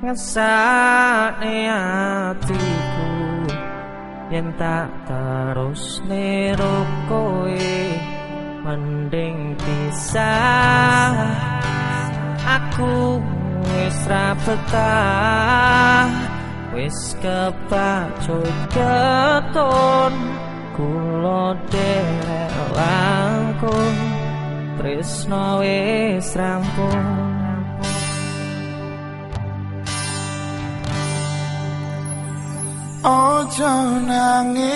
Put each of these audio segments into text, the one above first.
ngesane atiku yen tak terus nero kowe mending pisah. Aku wis ra betah wis kepacut keton. Kula derek langkung tresno wis rampung Ojo nangis.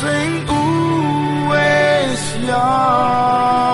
Sing uwes ya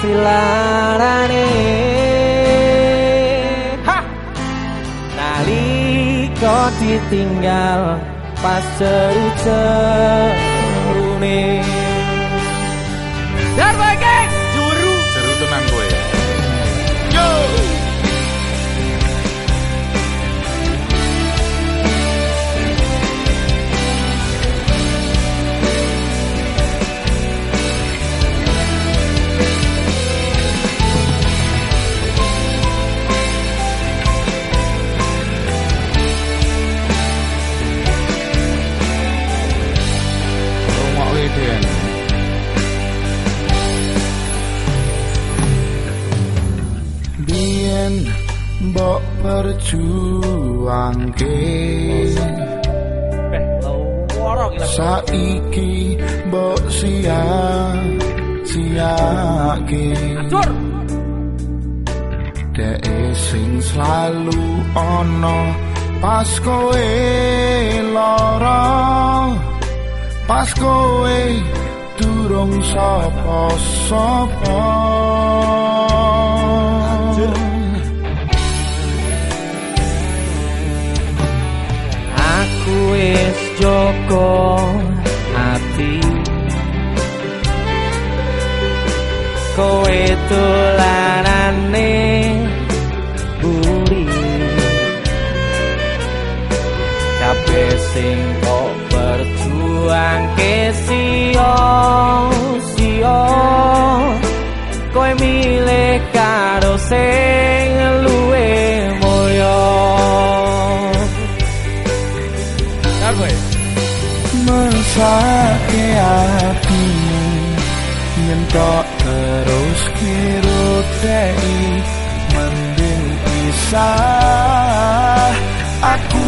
silarane. Ha! Nalika ditinggal pas seru cerune Darbaga perjuangke Saiki mbok sia siake Dek sing selalu ono pas kowe lara. Pas kowe durung sapa-sapa joko ati kowe tulanane buri. Kabeh sing kok berjuang ke sio sio kowe milih karo sing mesake atimu yen kok terus kirutei mending pisah. Aku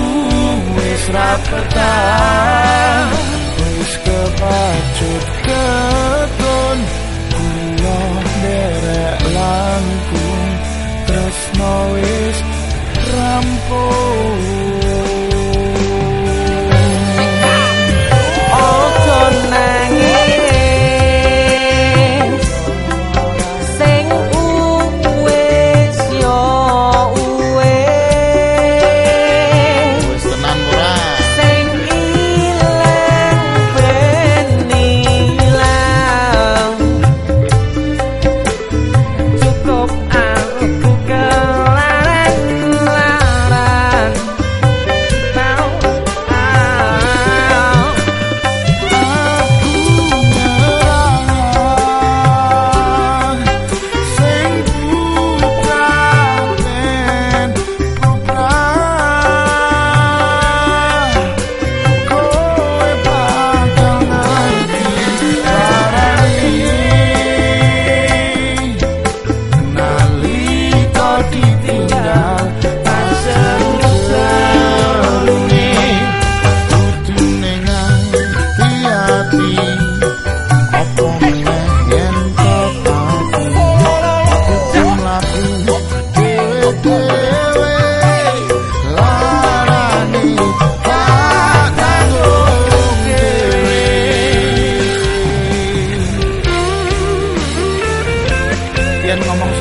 wis ra betah wis kepacut keton kula derek langkung tresno wis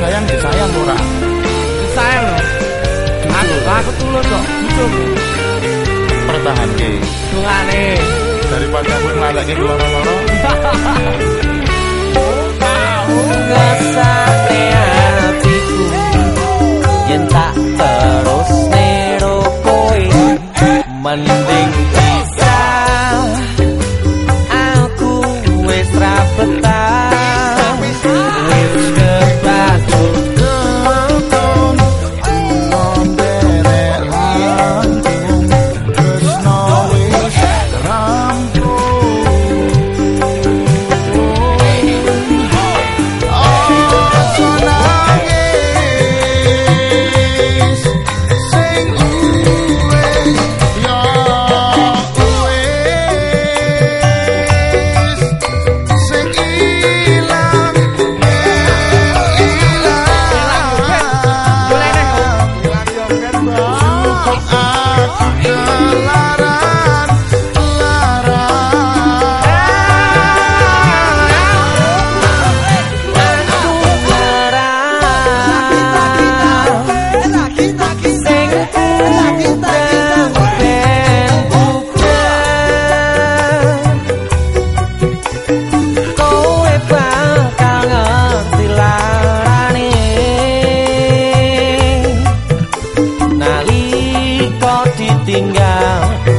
sayang disayang ora? Disayang. Loh aku aku tulus kok. Gitu. Jujur pertahan ke dungane daripada kowe nglalekne loro-loro Enggak salah aku tinggal.